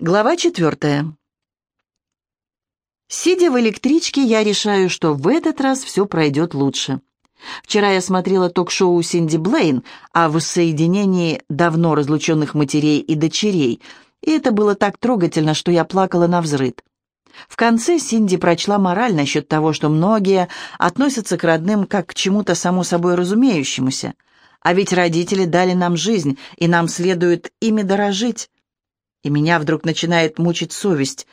Глава четвертая. Сидя в электричке, я решаю, что в этот раз все пройдет лучше. Вчера я смотрела ток-шоу Синди Блейн о воссоединении давно разлученных матерей и дочерей, и это было так трогательно, что я плакала на взрыд. В конце Синди прочла мораль насчет того, что многие относятся к родным как к чему-то само собой разумеющемуся. А ведь родители дали нам жизнь, и нам следует ими дорожить и меня вдруг начинает мучить совесть.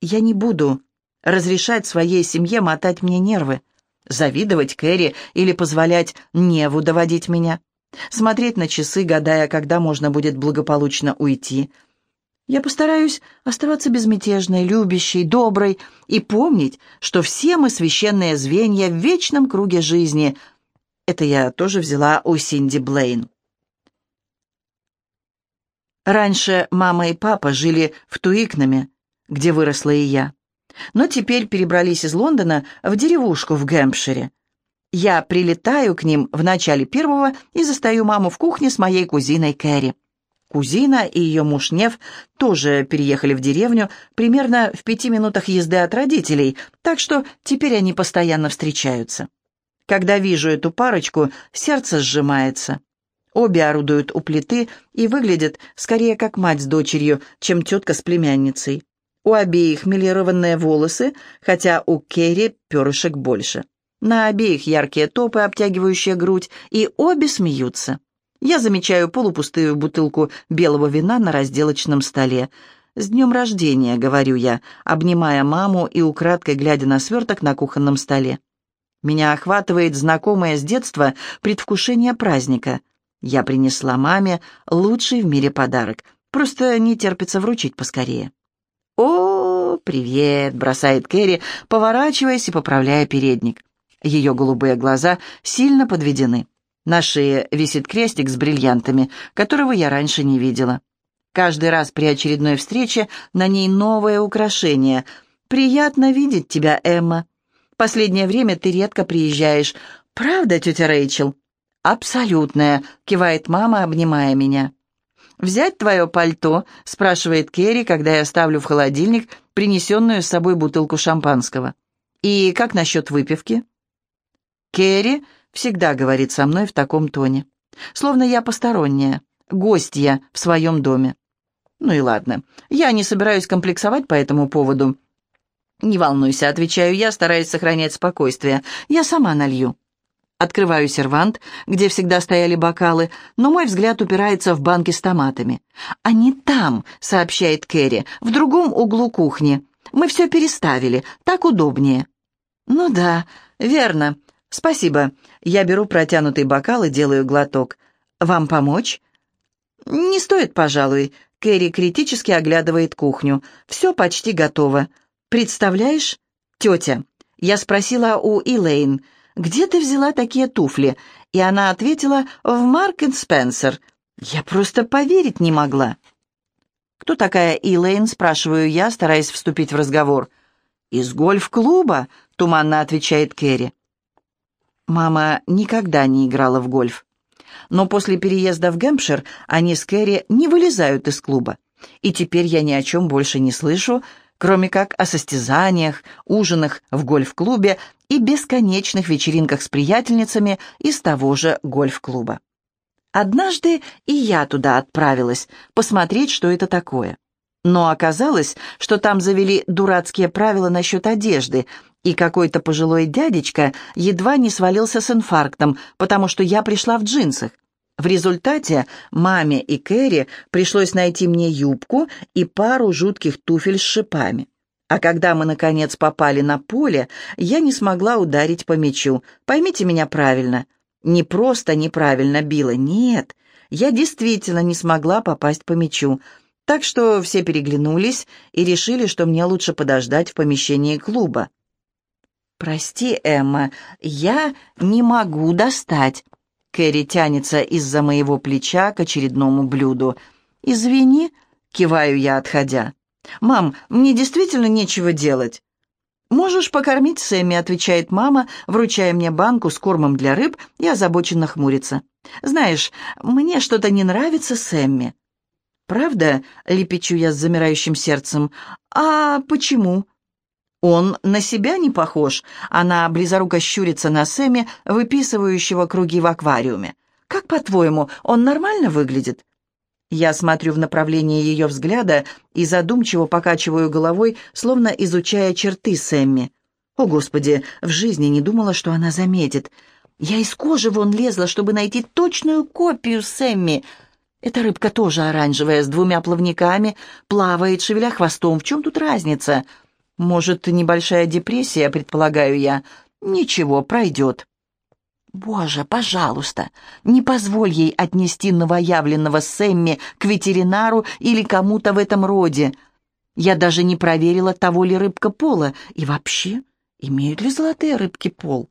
Я не буду разрешать своей семье мотать мне нервы, завидовать Кэрри или позволять Неву доводить меня, смотреть на часы, гадая, когда можно будет благополучно уйти. Я постараюсь оставаться безмятежной, любящей, доброй и помнить, что все мы священные звенья в вечном круге жизни. Это я тоже взяла у Синди Блейн. Раньше мама и папа жили в Туикнаме, где выросла и я. Но теперь перебрались из Лондона в деревушку в Гэмпшире. Я прилетаю к ним в начале первого и застаю маму в кухне с моей кузиной Кэрри. Кузина и ее муж Нев тоже переехали в деревню примерно в пяти минутах езды от родителей, так что теперь они постоянно встречаются. Когда вижу эту парочку, сердце сжимается. Обе орудуют у плиты и выглядят скорее как мать с дочерью, чем тетка с племянницей. У обеих милированные волосы, хотя у Керри перышек больше. На обеих яркие топы, обтягивающие грудь, и обе смеются. Я замечаю полупустую бутылку белого вина на разделочном столе. «С днем рождения», — говорю я, обнимая маму и украдкой глядя на сверток на кухонном столе. Меня охватывает знакомое с детства предвкушение праздника — я принесла маме лучший в мире подарок. Просто не терпится вручить поскорее. «О, привет!» — бросает Кэрри, поворачиваясь и поправляя передник. Ее голубые глаза сильно подведены. На шее висит крестик с бриллиантами, которого я раньше не видела. Каждый раз при очередной встрече на ней новое украшение. «Приятно видеть тебя, Эмма. Последнее время ты редко приезжаешь. Правда, тетя Рэйчел?» «Абсолютная», — кивает мама, обнимая меня. «Взять твое пальто?» — спрашивает Керри, когда я ставлю в холодильник принесенную с собой бутылку шампанского. «И как насчет выпивки?» Керри всегда говорит со мной в таком тоне, словно я посторонняя, гостья в своем доме. Ну и ладно, я не собираюсь комплексовать по этому поводу. «Не волнуйся», — отвечаю я, стараясь сохранять спокойствие. «Я сама налью». Открываю сервант, где всегда стояли бокалы, но мой взгляд упирается в банки с томатами. «Они там», — сообщает Кэрри, — «в другом углу кухни. Мы все переставили, так удобнее». «Ну да, верно. Спасибо. Я беру протянутый бокал и делаю глоток. Вам помочь?» «Не стоит, пожалуй». Кэрри критически оглядывает кухню. «Все почти готово. Представляешь, тетя?» Я спросила у Илэйн где ты взяла такие туфли?» И она ответила, «В Марк Спенсер». Я просто поверить не могла. «Кто такая Илэйн?» — спрашиваю я, стараясь вступить в разговор. «Из гольф-клуба», — туманно отвечает Кэрри. Мама никогда не играла в гольф. Но после переезда в Гэмпшир они с Кэрри не вылезают из клуба. И теперь я ни о чем больше не слышу, кроме как о состязаниях, ужинах в гольф-клубе и бесконечных вечеринках с приятельницами из того же гольф-клуба. Однажды и я туда отправилась, посмотреть, что это такое. Но оказалось, что там завели дурацкие правила насчет одежды, и какой-то пожилой дядечка едва не свалился с инфарктом, потому что я пришла в джинсах. В результате маме и Кэрри пришлось найти мне юбку и пару жутких туфель с шипами. А когда мы, наконец, попали на поле, я не смогла ударить по мячу. Поймите меня правильно. Не просто неправильно била, нет. Я действительно не смогла попасть по мячу. Так что все переглянулись и решили, что мне лучше подождать в помещении клуба. «Прости, Эмма, я не могу достать». Кэрри тянется из-за моего плеча к очередному блюду. «Извини», — киваю я, отходя. «Мам, мне действительно нечего делать». «Можешь покормить Сэмми», — отвечает мама, вручая мне банку с кормом для рыб и озабоченно хмурится. «Знаешь, мне что-то не нравится Сэмми». «Правда?» — лепечу я с замирающим сердцем. «А почему?» «Он на себя не похож?» Она близоруко щурится на Сэмми, выписывающего круги в аквариуме. «Как, по-твоему, он нормально выглядит?» Я смотрю в направлении ее взгляда и задумчиво покачиваю головой, словно изучая черты Сэмми. О, Господи, в жизни не думала, что она заметит. Я из кожи вон лезла, чтобы найти точную копию Сэмми. Эта рыбка тоже оранжевая, с двумя плавниками, плавает, шевеля хвостом. В чем тут разница?» Может, небольшая депрессия, предполагаю я. Ничего, пройдет. Боже, пожалуйста, не позволь ей отнести новоявленного Сэмми к ветеринару или кому-то в этом роде. Я даже не проверила, того ли рыбка пола. И вообще, имеют ли золотые рыбки пол?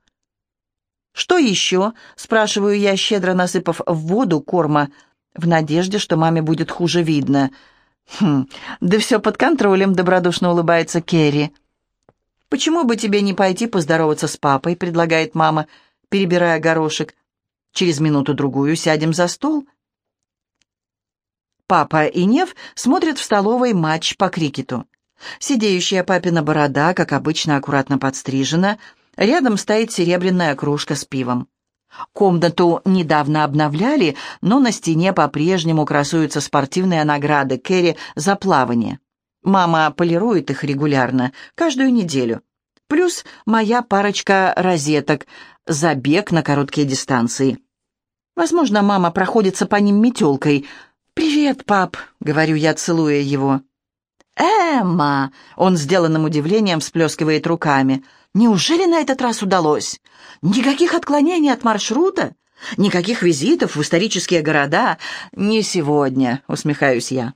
«Что еще?» — спрашиваю я, щедро насыпав в воду корма, в надежде, что маме будет хуже видно — «Хм, да все под контролем», — добродушно улыбается Керри. «Почему бы тебе не пойти поздороваться с папой?» — предлагает мама, перебирая горошек. «Через минуту-другую сядем за стол». Папа и Нев смотрят в столовой матч по крикету. Сидеющая папина борода, как обычно, аккуратно подстрижена. Рядом стоит серебряная кружка с пивом. Комнату недавно обновляли, но на стене по-прежнему красуются спортивные награды Кэрри за плавание. Мама полирует их регулярно, каждую неделю. Плюс моя парочка розеток, забег на короткие дистанции. Возможно, мама проходится по ним метелкой. «Привет, пап», — говорю я, целуя его. «Эмма!» — он сделанным удивлением всплескивает руками — Неужели на этот раз удалось? Никаких отклонений от маршрута? Никаких визитов в исторические города? Не сегодня, усмехаюсь я.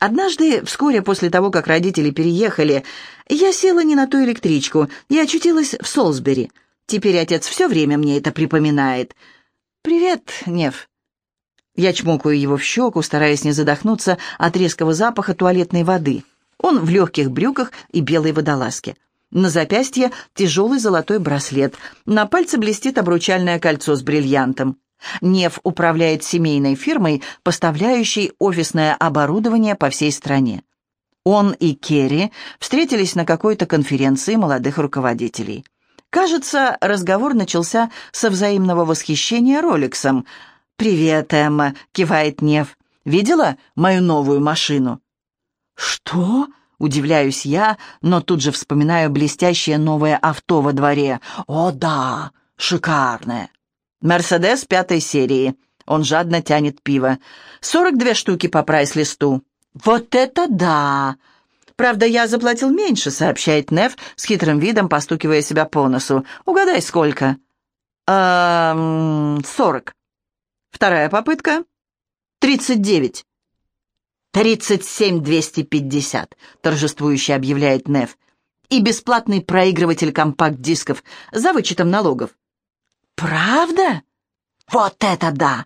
Однажды, вскоре после того, как родители переехали, я села не на ту электричку и очутилась в Солсбери. Теперь отец все время мне это припоминает. «Привет, Нев». Я чмокаю его в щеку, стараясь не задохнуться от резкого запаха туалетной воды. Он в легких брюках и белой водолазке. На запястье тяжелый золотой браслет, на пальце блестит обручальное кольцо с бриллиантом. Нев управляет семейной фирмой, поставляющей офисное оборудование по всей стране. Он и Керри встретились на какой-то конференции молодых руководителей. Кажется, разговор начался со взаимного восхищения Роликсом. «Привет, Эмма», — кивает Нев. «Видела мою новую машину?» «Что?» Удивляюсь я, но тут же вспоминаю блестящее новое авто во дворе. О да, шикарное. Мерседес пятой серии. Он жадно тянет пиво. Сорок две штуки по прайс-листу. Вот это да! Правда, я заплатил меньше, сообщает Нев с хитрым видом, постукивая себя по носу. Угадай, сколько? Эм, сорок. Вторая попытка? Тридцать девять. «Тридцать семь двести пятьдесят», — торжествующе объявляет Нев. «И бесплатный проигрыватель компакт-дисков за вычетом налогов». «Правда? Вот это да!»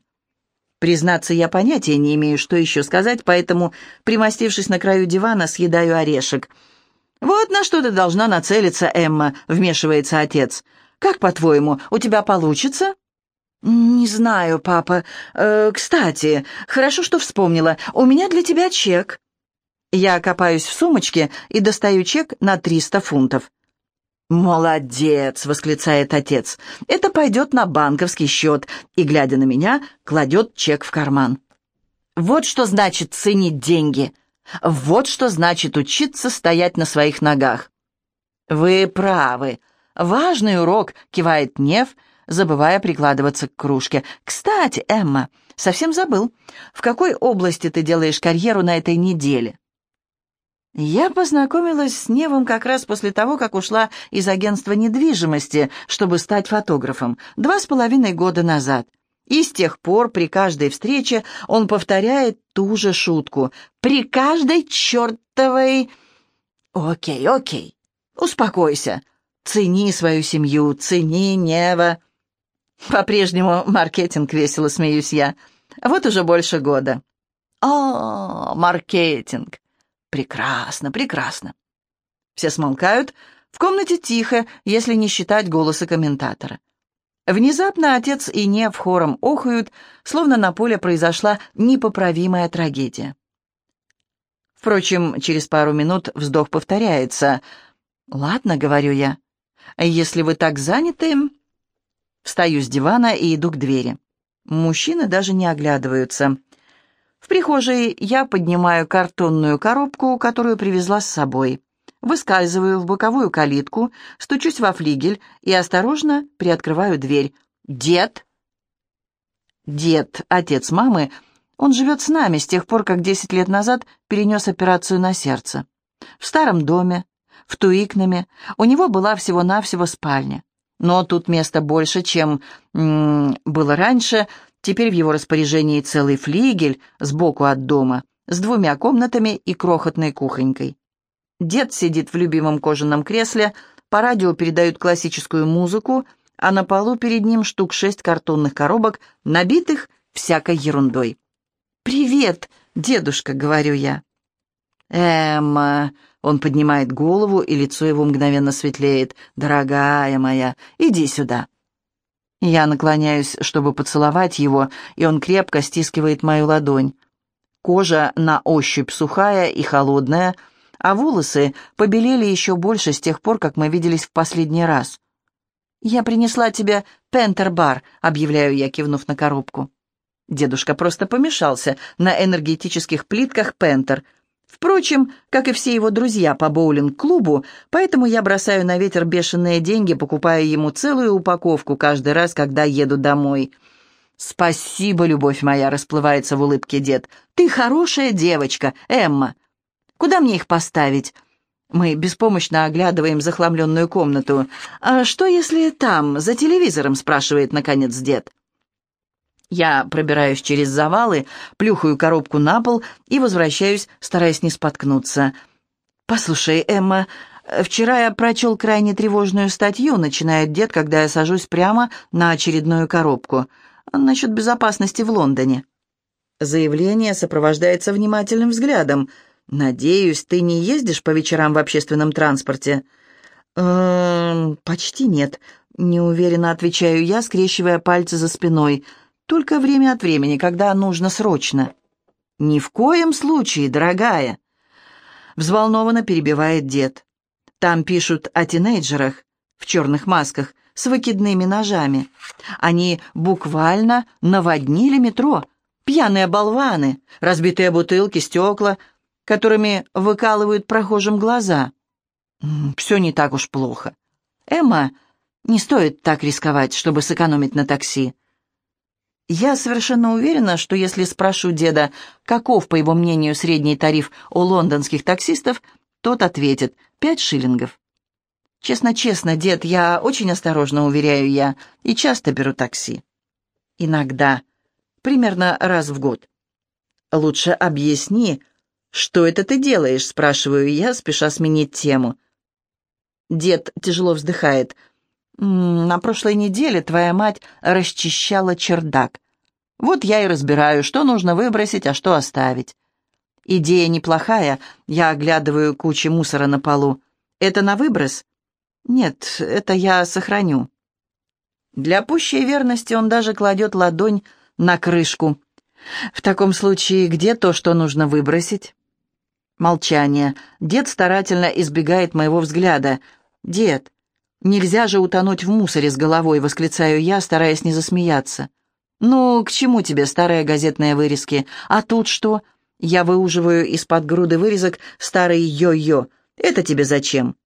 Признаться, я понятия не имею, что еще сказать, поэтому, примостившись на краю дивана, съедаю орешек. «Вот на что ты должна нацелиться, Эмма», — вмешивается отец. «Как, по-твоему, у тебя получится?» «Не знаю, папа. Э, кстати, хорошо, что вспомнила. У меня для тебя чек». Я копаюсь в сумочке и достаю чек на 300 фунтов. «Молодец!» — восклицает отец. «Это пойдет на банковский счет», и, глядя на меня, кладет чек в карман. «Вот что значит ценить деньги. Вот что значит учиться стоять на своих ногах». «Вы правы. Важный урок», — кивает Нев, — забывая прикладываться к кружке. «Кстати, Эмма, совсем забыл. В какой области ты делаешь карьеру на этой неделе?» Я познакомилась с Невом как раз после того, как ушла из агентства недвижимости, чтобы стать фотографом, два с половиной года назад. И с тех пор при каждой встрече он повторяет ту же шутку. При каждой чертовой... Окей, окей, успокойся. Цени свою семью, цени Нева. По-прежнему маркетинг, весело смеюсь я. Вот уже больше года. О, маркетинг. Прекрасно, прекрасно. Все смолкают. В комнате тихо, если не считать голоса комментатора. Внезапно отец и не в хором охают, словно на поле произошла непоправимая трагедия. Впрочем, через пару минут вздох повторяется. «Ладно», — говорю я, — «если вы так заняты...» Встаю с дивана и иду к двери. Мужчины даже не оглядываются. В прихожей я поднимаю картонную коробку, которую привезла с собой. Выскальзываю в боковую калитку, стучусь во флигель и осторожно приоткрываю дверь. «Дед!» Дед, отец мамы, он живет с нами с тех пор, как десять лет назад перенес операцию на сердце. В старом доме, в Туикнаме, у него была всего-навсего спальня. Но тут места больше, чем м -м, было раньше. Теперь в его распоряжении целый флигель сбоку от дома, с двумя комнатами и крохотной кухонькой. Дед сидит в любимом кожаном кресле, по радио передают классическую музыку, а на полу перед ним штук шесть картонных коробок, набитых всякой ерундой. «Привет, дедушка», — говорю я. «Эмма...» — он поднимает голову, и лицо его мгновенно светлеет. «Дорогая моя, иди сюда». Я наклоняюсь, чтобы поцеловать его, и он крепко стискивает мою ладонь. Кожа на ощупь сухая и холодная, а волосы побелели еще больше с тех пор, как мы виделись в последний раз. «Я принесла тебе пентербар», — объявляю я, кивнув на коробку. Дедушка просто помешался на энергетических плитках «Пентер». Впрочем, как и все его друзья по боулинг-клубу, поэтому я бросаю на ветер бешеные деньги, покупая ему целую упаковку каждый раз, когда еду домой. «Спасибо, любовь моя», — расплывается в улыбке дед. «Ты хорошая девочка, Эмма. Куда мне их поставить?» Мы беспомощно оглядываем захламленную комнату. «А что, если там, за телевизором?» — спрашивает, наконец, дед. Я пробираюсь через завалы, плюхаю коробку на пол и возвращаюсь, стараясь не споткнуться. «Послушай, Эмма, вчера я прочел крайне тревожную статью», — начинает дед, когда я сажусь прямо на очередную коробку. «Насчет безопасности в Лондоне». Заявление сопровождается внимательным взглядом. «Надеюсь, ты не ездишь по вечерам в общественном транспорте?» «Эм, почти нет», — неуверенно отвечаю я, скрещивая пальцы за спиной — только время от времени, когда нужно срочно. Ни в коем случае, дорогая. Взволнованно перебивает дед. Там пишут о тинейджерах в черных масках с выкидными ножами. Они буквально наводнили метро. Пьяные болваны, разбитые бутылки, стекла, которыми выкалывают прохожим глаза. Все не так уж плохо. Эмма, не стоит так рисковать, чтобы сэкономить на такси. Я совершенно уверена, что если спрошу деда, каков, по его мнению, средний тариф у лондонских таксистов, тот ответит «пять шиллингов». Честно-честно, дед, я очень осторожно, уверяю я, и часто беру такси. Иногда, примерно раз в год. Лучше объясни, что это ты делаешь, спрашиваю я, спеша сменить тему. Дед тяжело вздыхает – «На прошлой неделе твоя мать расчищала чердак. Вот я и разбираю, что нужно выбросить, а что оставить. Идея неплохая, я оглядываю кучи мусора на полу. Это на выброс? Нет, это я сохраню». Для пущей верности он даже кладет ладонь на крышку. «В таком случае, где то, что нужно выбросить?» Молчание. Дед старательно избегает моего взгляда. «Дед, Нельзя же утонуть в мусоре с головой, восклицаю я, стараясь не засмеяться. «Ну, к чему тебе старые газетные вырезки? А тут что?» Я выуживаю из-под груды вырезок старый йо-йо. «Это тебе зачем?»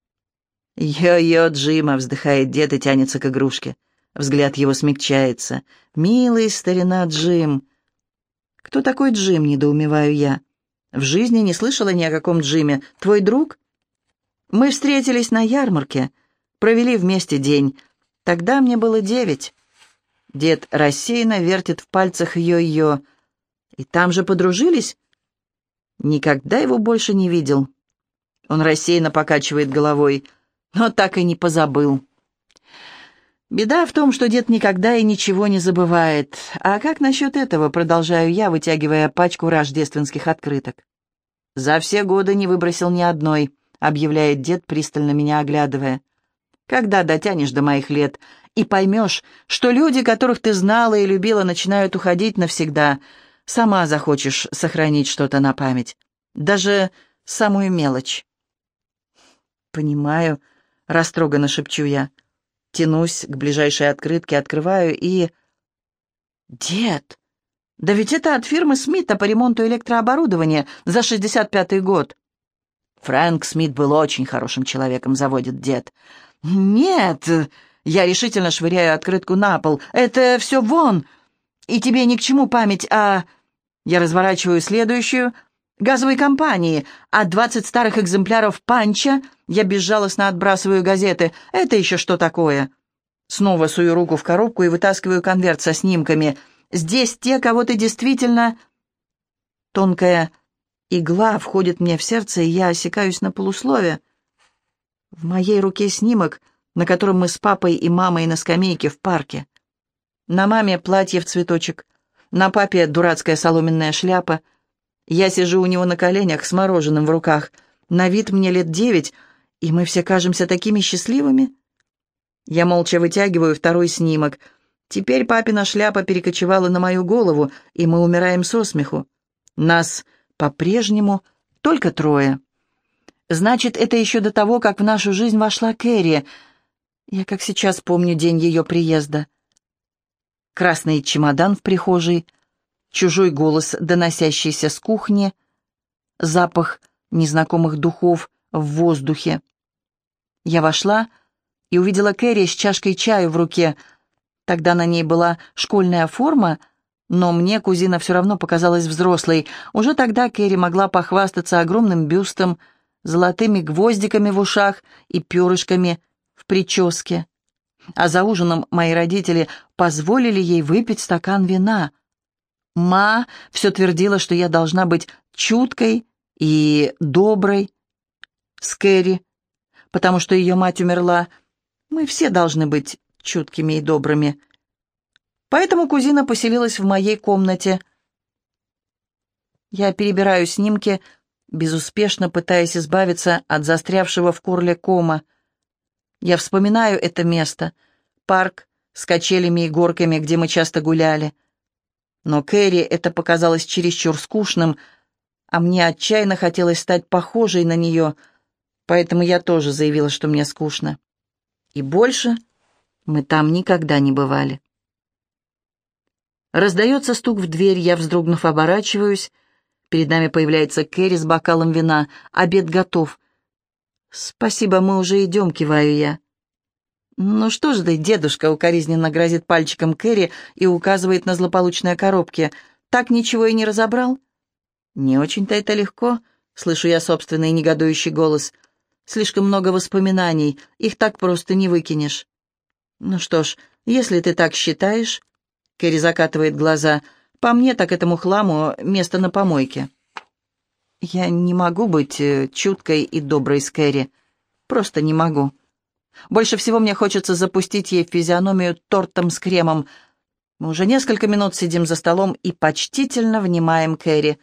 «Йо-йо Джима», — вздыхает дед и тянется к игрушке. Взгляд его смягчается. «Милый старина Джим». «Кто такой Джим?» — недоумеваю я. «В жизни не слышала ни о каком Джиме. Твой друг?» «Мы встретились на ярмарке». Провели вместе день. Тогда мне было девять. Дед рассеянно вертит в пальцах йо-йо. И там же подружились? Никогда его больше не видел. Он рассеянно покачивает головой, но так и не позабыл. Беда в том, что дед никогда и ничего не забывает. А как насчет этого, продолжаю я, вытягивая пачку рождественских открыток. За все годы не выбросил ни одной, объявляет дед, пристально меня оглядывая. Когда дотянешь до моих лет и поймешь, что люди, которых ты знала и любила, начинают уходить навсегда, сама захочешь сохранить что-то на память. Даже самую мелочь. «Понимаю», — растроганно шепчу я. Тянусь к ближайшей открытке, открываю и... «Дед! Да ведь это от фирмы Смита по ремонту электрооборудования за 65-й год!» Фрэнк Смит был очень хорошим человеком, заводит дед. «Нет!» — я решительно швыряю открытку на пол. «Это все вон! И тебе ни к чему память а...» Я разворачиваю следующую. «Газовой компании. А двадцать старых экземпляров панча...» Я безжалостно отбрасываю газеты. «Это еще что такое?» Снова сую руку в коробку и вытаскиваю конверт со снимками. «Здесь те, кого ты действительно...» Тонкая игла входит мне в сердце, и я осекаюсь на полуслове. В моей руке снимок, на котором мы с папой и мамой на скамейке в парке. На маме платье в цветочек, на папе дурацкая соломенная шляпа. Я сижу у него на коленях с мороженым в руках. На вид мне лет девять, и мы все кажемся такими счастливыми. Я молча вытягиваю второй снимок. Теперь папина шляпа перекочевала на мою голову, и мы умираем со смеху. Нас по-прежнему только трое. Значит, это еще до того, как в нашу жизнь вошла Кэрри. Я как сейчас помню день ее приезда красный чемодан в прихожей, чужой голос, доносящийся с кухни, запах незнакомых духов в воздухе. Я вошла и увидела Кэрри с чашкой чаю в руке. Тогда на ней была школьная форма, но мне кузина все равно показалась взрослой. Уже тогда Кэрри могла похвастаться огромным бюстом, золотыми гвоздиками в ушах и перышками в прическе а за ужином мои родители позволили ей выпить стакан вина. Ма все твердила, что я должна быть чуткой и доброй с Кэрри, потому что ее мать умерла. Мы все должны быть чуткими и добрыми. Поэтому кузина поселилась в моей комнате. Я перебираю снимки, безуспешно пытаясь избавиться от застрявшего в корле кома — я вспоминаю это место, парк с качелями и горками, где мы часто гуляли. Но Кэрри это показалось чересчур скучным, а мне отчаянно хотелось стать похожей на нее, поэтому я тоже заявила, что мне скучно. И больше мы там никогда не бывали. Раздается стук в дверь, я, вздрогнув, оборачиваюсь. Перед нами появляется Кэрри с бокалом вина. Обед готов. «Спасибо, мы уже идем», — киваю я. «Ну что ж ты, дедушка», — укоризненно грозит пальчиком Кэрри и указывает на злополучные коробки. «Так ничего и не разобрал?» «Не очень-то это легко», — слышу я собственный негодующий голос. «Слишком много воспоминаний, их так просто не выкинешь». «Ну что ж, если ты так считаешь...» Кэрри закатывает глаза. «По мне, так этому хламу место на помойке». Я не могу быть э, чуткой и доброй с Кэрри. Просто не могу. Больше всего мне хочется запустить ей физиономию тортом с кремом. Мы уже несколько минут сидим за столом и почтительно внимаем Кэрри.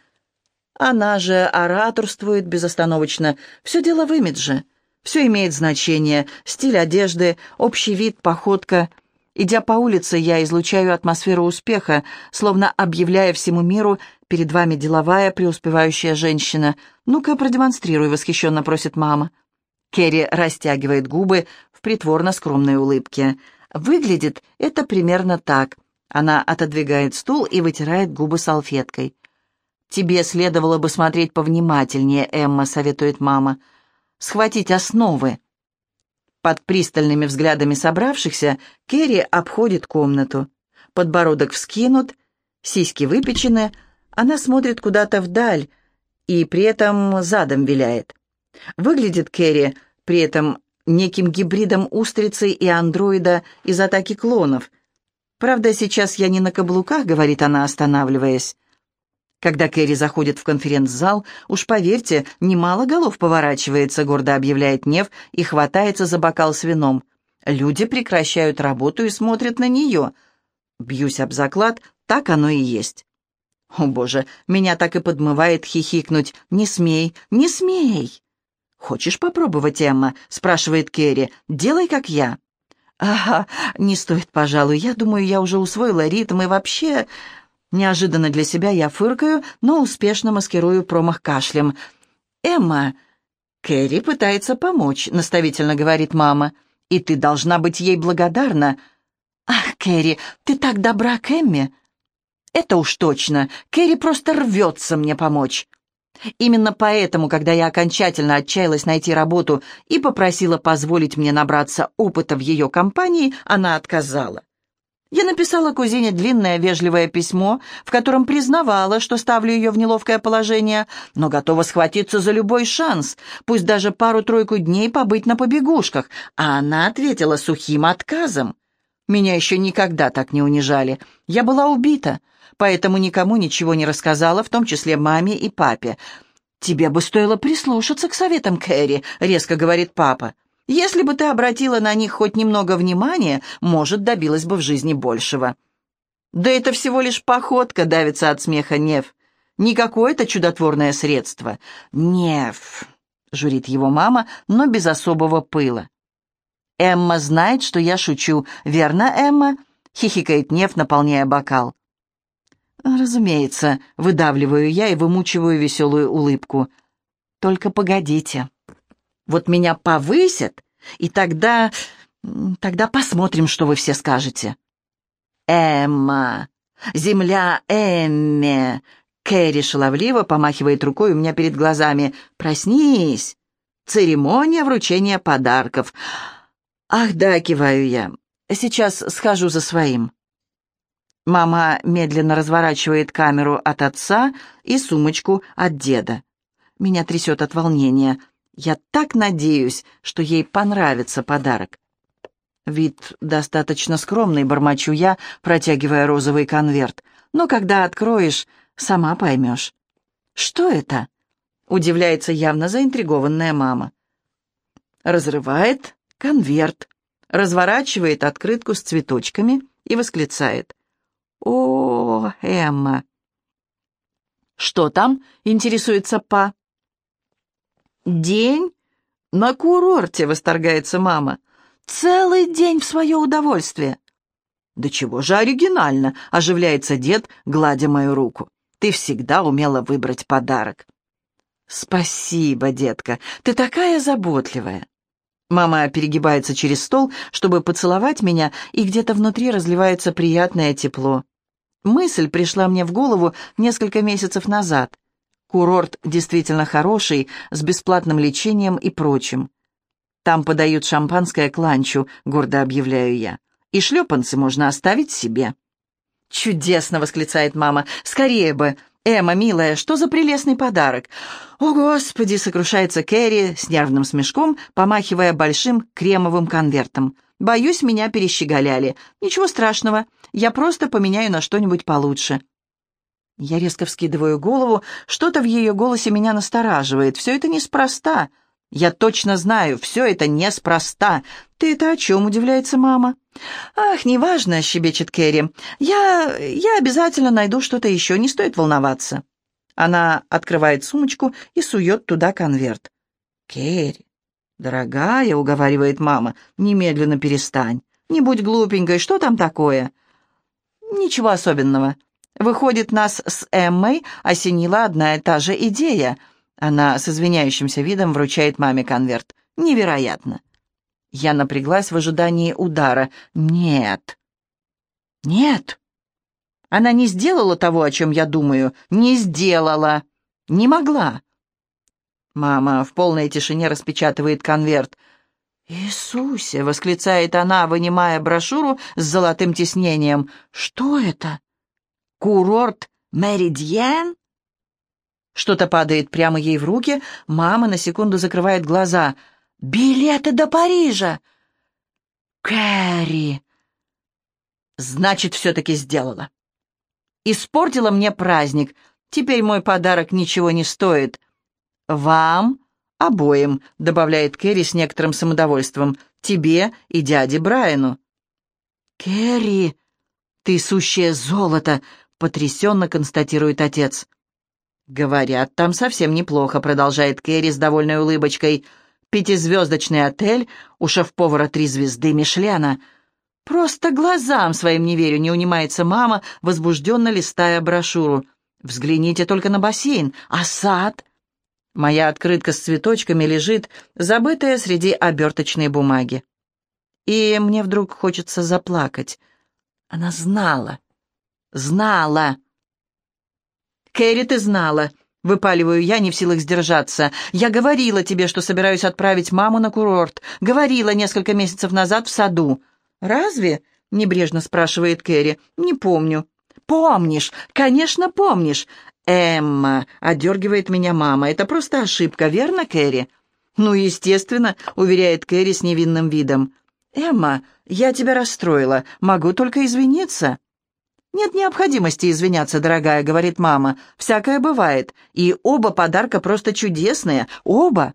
Она же ораторствует безостановочно. Все дело в имидже. Все имеет значение. Стиль одежды, общий вид, походка — Идя по улице, я излучаю атмосферу успеха, словно объявляя всему миру «Перед вами деловая, преуспевающая женщина. Ну-ка, продемонстрируй», — восхищенно просит мама. Керри растягивает губы в притворно скромной улыбке. Выглядит это примерно так. Она отодвигает стул и вытирает губы салфеткой. «Тебе следовало бы смотреть повнимательнее, Эмма», — советует мама. «Схватить основы». Под пристальными взглядами собравшихся Керри обходит комнату. Подбородок вскинут, сиськи выпечены, она смотрит куда-то вдаль и при этом задом виляет. Выглядит Керри при этом неким гибридом устрицы и андроида из атаки клонов. «Правда, сейчас я не на каблуках», — говорит она, останавливаясь. Когда Кэрри заходит в конференц-зал, уж поверьте, немало голов поворачивается, гордо объявляет Нев и хватается за бокал с вином. Люди прекращают работу и смотрят на нее. Бьюсь об заклад, так оно и есть. О, боже, меня так и подмывает хихикнуть. Не смей, не смей. «Хочешь попробовать, Эмма?» — спрашивает Керри. «Делай, как я». «Ага, не стоит, пожалуй. Я думаю, я уже усвоила ритм и вообще...» Неожиданно для себя я фыркаю, но успешно маскирую промах кашлем. «Эмма, Кэрри пытается помочь», — наставительно говорит мама. «И ты должна быть ей благодарна». «Ах, Кэрри, ты так добра к Эмме!» «Это уж точно. Кэрри просто рвется мне помочь». Именно поэтому, когда я окончательно отчаялась найти работу и попросила позволить мне набраться опыта в ее компании, она отказала. Я написала кузине длинное вежливое письмо, в котором признавала, что ставлю ее в неловкое положение, но готова схватиться за любой шанс, пусть даже пару-тройку дней побыть на побегушках, а она ответила сухим отказом. Меня еще никогда так не унижали. Я была убита поэтому никому ничего не рассказала, в том числе маме и папе. «Тебе бы стоило прислушаться к советам Кэрри», — резко говорит папа. «Если бы ты обратила на них хоть немного внимания, может, добилась бы в жизни большего». «Да это всего лишь походка», — давится от смеха Нев. «Не какое-то чудотворное средство». «Нев», — журит его мама, но без особого пыла. «Эмма знает, что я шучу, верно, Эмма?» — хихикает Нев, наполняя бокал. «Разумеется», — выдавливаю я и вымучиваю веселую улыбку. «Только погодите. Вот меня повысят, и тогда... тогда посмотрим, что вы все скажете». «Эмма! Земля Эмме!» Кэрри шаловливо помахивает рукой у меня перед глазами. «Проснись! Церемония вручения подарков!» «Ах да», — киваю я. «Сейчас схожу за своим». Мама медленно разворачивает камеру от отца и сумочку от деда. Меня трясет от волнения. Я так надеюсь, что ей понравится подарок. Вид достаточно скромный, бормочу я, протягивая розовый конверт. Но когда откроешь, сама поймешь. «Что это?» — удивляется явно заинтригованная мама. Разрывает конверт, разворачивает открытку с цветочками и восклицает. «О, Эмма!» «Что там?» — интересуется Па. «День на курорте», — восторгается мама. «Целый день в свое удовольствие». «Да чего же оригинально!» — оживляется дед, гладя мою руку. «Ты всегда умела выбрать подарок». «Спасибо, детка, ты такая заботливая». Мама перегибается через стол, чтобы поцеловать меня, и где-то внутри разливается приятное тепло. Мысль пришла мне в голову несколько месяцев назад. Курорт действительно хороший, с бесплатным лечением и прочим. Там подают шампанское к ланчу, гордо объявляю я. И шлепанцы можно оставить себе. «Чудесно!» — восклицает мама. «Скорее бы! Эмма, милая, что за прелестный подарок!» «О, Господи!» — сокрушается Кэрри с нервным смешком, помахивая большим кремовым конвертом. Боюсь, меня перещеголяли. Ничего страшного, я просто поменяю на что-нибудь получше». Я резко вскидываю голову, что-то в ее голосе меня настораживает. Все это неспроста. Я точно знаю, все это неспроста. Ты это о чем, удивляется мама? Ах, неважно, щебечет Кэрри. Я... я обязательно найду что-то еще, не стоит волноваться. Она открывает сумочку и сует туда конверт. Кэрри, «Дорогая», — уговаривает мама, — «немедленно перестань. Не будь глупенькой, что там такое?» «Ничего особенного. Выходит, нас с Эммой осенила одна и та же идея». Она с извиняющимся видом вручает маме конверт. «Невероятно». Я напряглась в ожидании удара. «Нет». «Нет». Она не сделала того, о чем я думаю. Не сделала. Не могла. Мама в полной тишине распечатывает конверт. «Иисусе!» — восклицает она, вынимая брошюру с золотым тиснением. «Что это? Курорт Меридьен?» Что-то падает прямо ей в руки. Мама на секунду закрывает глаза. «Билеты до Парижа!» «Кэрри!» «Значит, все-таки сделала. Испортила мне праздник. Теперь мой подарок ничего не стоит. «Вам обоим», — добавляет Кэрри с некоторым самодовольством, «тебе и дяде Брайану». «Кэрри, ты сущее золото», — потрясенно констатирует отец. «Говорят, там совсем неплохо», — продолжает Кэрри с довольной улыбочкой. «Пятизвездочный отель, у шеф-повара три звезды Мишлена. Просто глазам своим не верю, не унимается мама, возбужденно листая брошюру. Взгляните только на бассейн, а сад? Моя открытка с цветочками лежит, забытая среди оберточной бумаги. И мне вдруг хочется заплакать. Она знала. Знала. Кэрри, ты знала. Выпаливаю я, не в силах сдержаться. Я говорила тебе, что собираюсь отправить маму на курорт. Говорила несколько месяцев назад в саду. «Разве?» — небрежно спрашивает Кэрри. «Не помню». «Помнишь! Конечно, помнишь!» «Эмма!» — одергивает меня мама. «Это просто ошибка, верно, Кэрри?» «Ну, естественно», — уверяет Кэрри с невинным видом. «Эмма, я тебя расстроила. Могу только извиниться». «Нет необходимости извиняться, дорогая», — говорит мама. «Всякое бывает. И оба подарка просто чудесные. Оба».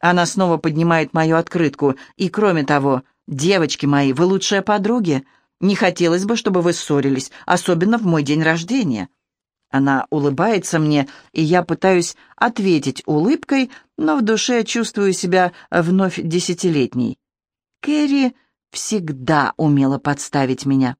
Она снова поднимает мою открытку. «И кроме того, «Девочки мои, вы лучшие подруги. Не хотелось бы, чтобы вы ссорились, особенно в мой день рождения». Она улыбается мне, и я пытаюсь ответить улыбкой, но в душе чувствую себя вновь десятилетней. Кэрри всегда умела подставить меня.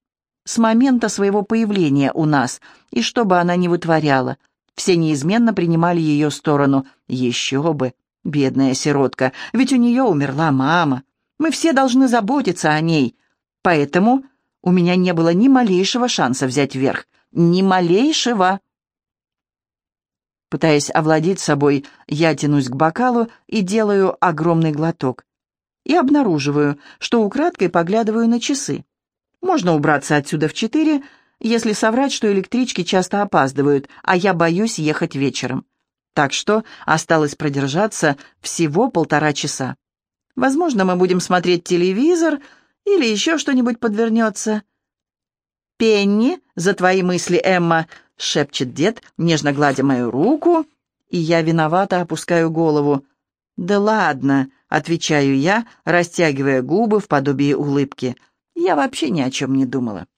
С момента своего появления у нас, и что бы она ни вытворяла, все неизменно принимали ее сторону. Еще бы, бедная сиротка, ведь у нее умерла мама. Мы все должны заботиться о ней. Поэтому у меня не было ни малейшего шанса взять верх. Ни малейшего. Пытаясь овладеть собой, я тянусь к бокалу и делаю огромный глоток. И обнаруживаю, что украдкой поглядываю на часы. Можно убраться отсюда в четыре, если соврать, что электрички часто опаздывают, а я боюсь ехать вечером. Так что осталось продержаться всего полтора часа. Возможно, мы будем смотреть телевизор или еще что-нибудь подвернется. «Пенни, за твои мысли, Эмма!» — шепчет дед, нежно гладя мою руку, и я виновато опускаю голову. «Да ладно!» — отвечаю я, растягивая губы в подобии улыбки. «Я вообще ни о чем не думала».